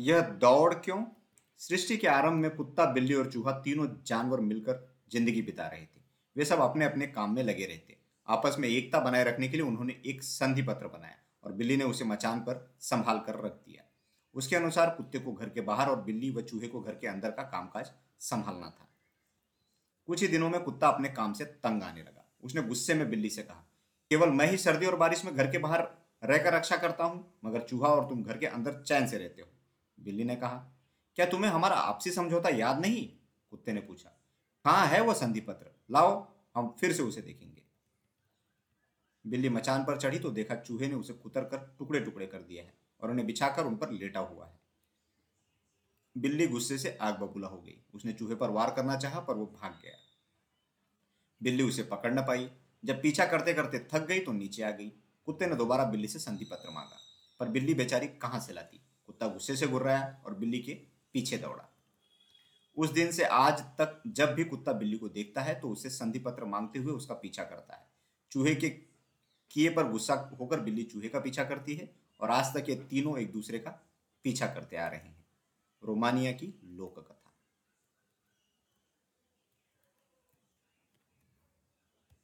यह दौड़ क्यों? सृष्टि के आरंभ में कुत्ता, बिल्ली और चूहा तीनों जानवर मिलकर ज़िंदगी बिता रहे थे। वे सब अपने अपने काम में लगे रहते। आपस में एकता बनाए रखने के लिए उन्होंने एक संधि पत्र बनाया और बिल्ली ने उसे मचान पर संभाल कर रख दिया। उसके अनुसार कुत्ते को घर के बाहर और बिल्ली व चूहे को घर के अंदर का कामकाज संभालना था। कुछ ही दिनों में कुत्ता अपने काम से तंग आने लगा। उसने गुस्से में बिल्ली से कहा, केवल मैं ही सर्दी और बारिश में घर के बाहर रहकर रक्षा करता हूँ, मगर चूहा और तुम घर के अंदर चैन से रहते हो। बिल्ली ने कहा, क्या तुम्हें हमारा आपसी समझौता याद नहीं? कुत्ते ने पूछा कहाँ है वो संधि पत्र लाओ, हम फिर से उसे देखेंगे. बिल्ली मचान पर चढ़ी तो देखा चूहे ने उसे कुतर कर टुकड़े टुकड़े कर दिया है और उन्हें बिछाकर उन पर लेटा हुआ है। बिल्ली गुस्से से आग बबूला हो गई। उसने चूहे पर वार करना चाहा, पर वो भाग गया। बिल्ली उसे पकड़ न पाई। जब पीछा करते करते थक गई तो नीचे आ गई। कुत्ते ने दोबारा बिल्ली से संधि पत्र मांगा, पर बिल्ली बेचारी कहाँ से लाती? कुत्ता गुस्से से गुर्राया और बिल्ली के पीछे दौड़ा। उस दिन से आज तक जब भी कुत्ता बिल्ली को देखता है तो उसे संधि पत्र मांगते हुए उसका पीछा करता है। चूहे के किए पर गुस्सा होकर बिल्ली चूहे का पीछा करती है और आज तक ये तीनों एक दूसरे का पीछा करते आ रहे हैं। रोमानिया की लोक कथा